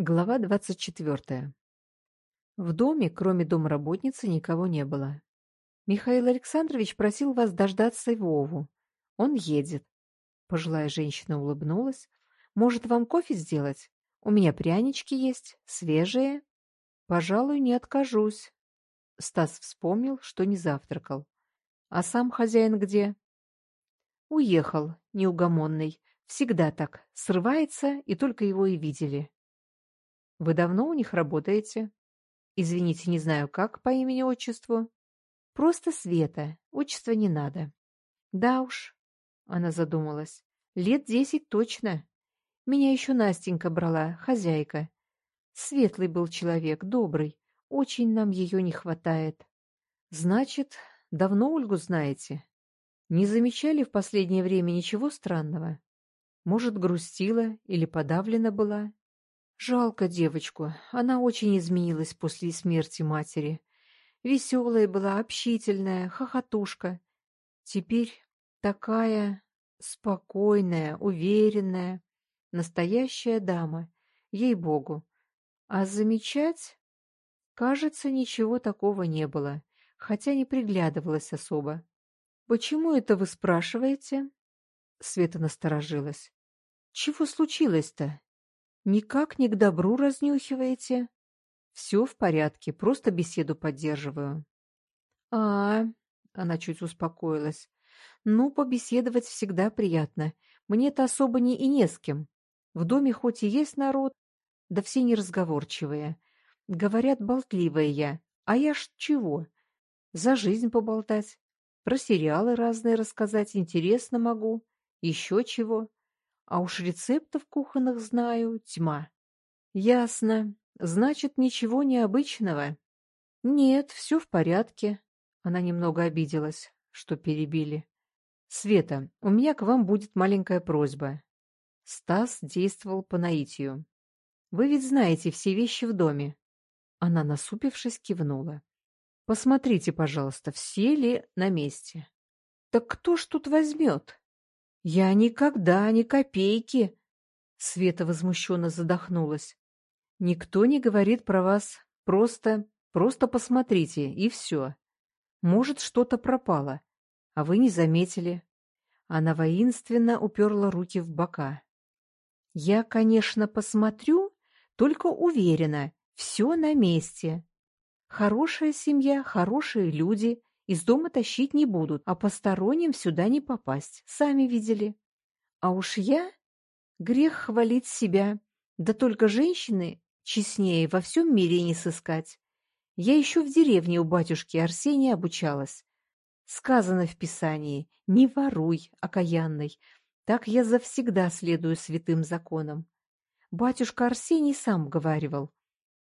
Глава двадцать четвертая. В доме, кроме домработницы, никого не было. Михаил Александрович просил вас дождаться Вову. Он едет. Пожилая женщина улыбнулась. Может, вам кофе сделать? У меня прянички есть, свежие. Пожалуй, не откажусь. Стас вспомнил, что не завтракал. А сам хозяин где? Уехал, неугомонный. Всегда так. Срывается, и только его и видели. Вы давно у них работаете? Извините, не знаю, как по имени-отчеству. Просто Света. Отчества не надо. Да уж, она задумалась. Лет десять точно. Меня еще Настенька брала, хозяйка. Светлый был человек, добрый. Очень нам ее не хватает. Значит, давно Ольгу знаете? Не замечали в последнее время ничего странного? Может, грустила или подавлена была? Жалко девочку. Она очень изменилась после смерти матери. Веселая была, общительная, хохотушка. Теперь такая спокойная, уверенная, настоящая дама, ей-богу. А замечать, кажется, ничего такого не было, хотя не приглядывалась особо. «Почему это вы спрашиваете?» Света насторожилась. «Чего случилось-то?» Никак не к добру разнюхиваете? Все в порядке, просто беседу поддерживаю. А, она чуть успокоилась. Ну, побеседовать всегда приятно. Мне-то особо не и не с кем. В доме хоть и есть народ, да все неразговорчивые. Говорят, болтливая я. А я ж чего? За жизнь поболтать. Про сериалы разные рассказать интересно могу. Еще чего. А уж рецептов кухонных знаю тьма. Ясно. Значит, ничего необычного. Нет, все в порядке. Она немного обиделась, что перебили. Света, у меня к вам будет маленькая просьба. Стас действовал по наитию. Вы ведь знаете все вещи в доме. Она, насупившись, кивнула. Посмотрите, пожалуйста, все ли на месте. Так кто ж тут возьмет? Я никогда, ни копейки. Света возмущенно задохнулась. Никто не говорит про вас. Просто, просто посмотрите, и все. Может, что-то пропало, а вы не заметили. Она воинственно уперла руки в бока. Я, конечно, посмотрю, только уверена, все на месте. Хорошая семья, хорошие люди, из дома тащить не будут, а посторонним сюда не попасть. Сами видели. А уж я... Грех хвалить себя. Да только женщины честнее во всем мире не сыскать. Я еще в деревне у батюшки Арсения обучалась. Сказано в Писании «Не воруй, окаянный». Так я завсегда следую святым законам. Батюшка Арсений сам говаривал.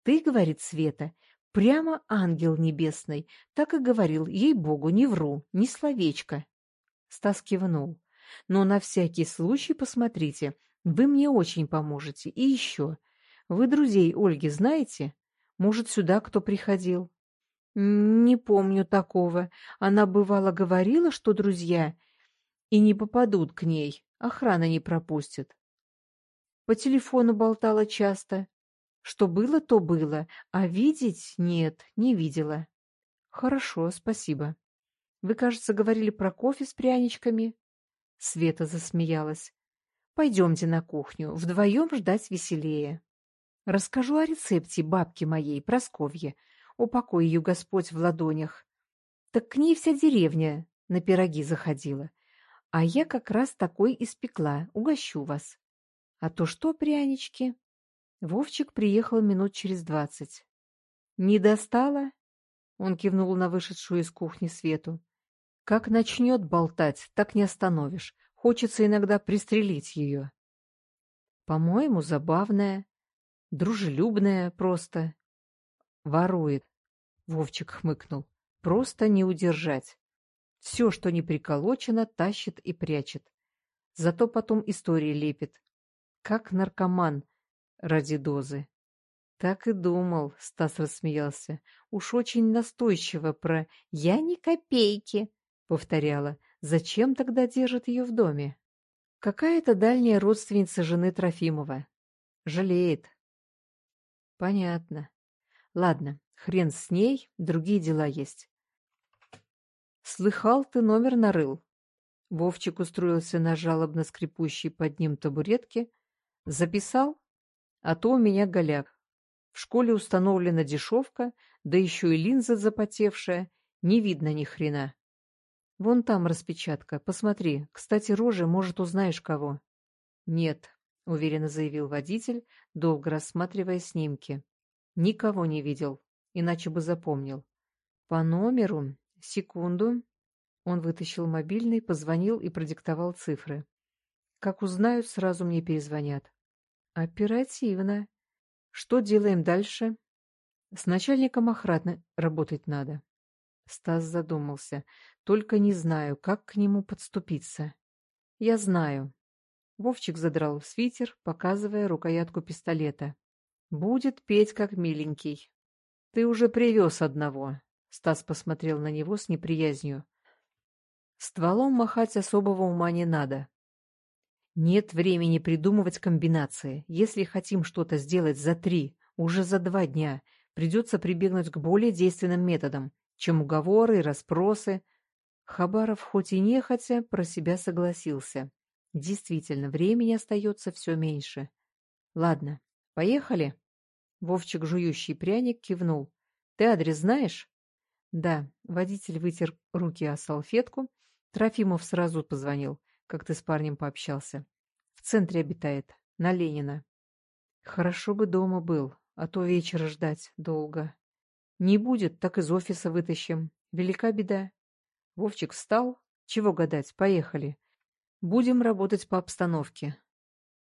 Ты, говорит Света, Прямо ангел небесный. Так и говорил, ей-богу, не вру, ни словечко. Стас кивнул. Но на всякий случай посмотрите, вы мне очень поможете. И еще, вы друзей Ольги знаете? Может, сюда кто приходил? Не помню такого. Она бывало говорила, что друзья и не попадут к ней, охрана не пропустит. По телефону болтала часто. Что было, то было, а видеть нет, не видела. Хорошо, спасибо. Вы, кажется, говорили про кофе с пряничками. Света засмеялась. Пойдемте на кухню, вдвоем ждать веселее. Расскажу о рецепте бабки моей, Просковье. Упокой ее Господь в ладонях. Так к ней вся деревня на пироги заходила. А я как раз такой испекла, угощу вас. А то что прянички? Вовчик приехал минут через двадцать. «Не достала?» — он кивнул на вышедшую из кухни Свету. «Как начнет болтать, так не остановишь. Хочется иногда пристрелить ее». «По-моему, забавная, дружелюбная просто». «Ворует», — Вовчик хмыкнул. «Просто не удержать. Все, что не приколочено, тащит и прячет. Зато потом истории лепит. Как наркоман» ради дозы. Так и думал, Стас рассмеялся. Уж очень настойчиво про «я ни копейки», повторяла. Зачем тогда держит ее в доме? Какая-то дальняя родственница жены Трофимова. Жалеет. Понятно. Ладно, хрен с ней, другие дела есть. Слыхал, ты номер нарыл? Вовчик устроился на жалобно скрипущей под ним табуретке. Записал? А то у меня голяк. В школе установлена дешевка, да еще и линза запотевшая. Не видно ни хрена. Вон там распечатка. Посмотри. Кстати, рожи, может, узнаешь кого. Нет, — уверенно заявил водитель, долго рассматривая снимки. Никого не видел, иначе бы запомнил. По номеру... Секунду. Он вытащил мобильный, позвонил и продиктовал цифры. Как узнают, сразу мне перезвонят. Оперативно. Что делаем дальше? С начальником охраны работать надо. Стас задумался. Только не знаю, как к нему подступиться. Я знаю. Вовчик задрал свитер, показывая рукоятку пистолета. Будет петь как миленький. Ты уже привез одного. Стас посмотрел на него с неприязнью. Стволом махать особого ума не надо. Нет времени придумывать комбинации. Если хотим что-то сделать за три, уже за два дня, придется прибегнуть к более действенным методам, чем уговоры и расспросы. Хабаров хоть и нехотя про себя согласился. Действительно, времени остается все меньше. Ладно, поехали? Вовчик, жующий пряник, кивнул. Ты адрес знаешь? Да, водитель вытер руки о салфетку. Трофимов сразу позвонил, как ты с парнем пообщался. В центре обитает, на Ленина. Хорошо бы дома был, а то вечера ждать долго. Не будет, так из офиса вытащим. Велика беда. Вовчик встал. Чего гадать, поехали. Будем работать по обстановке.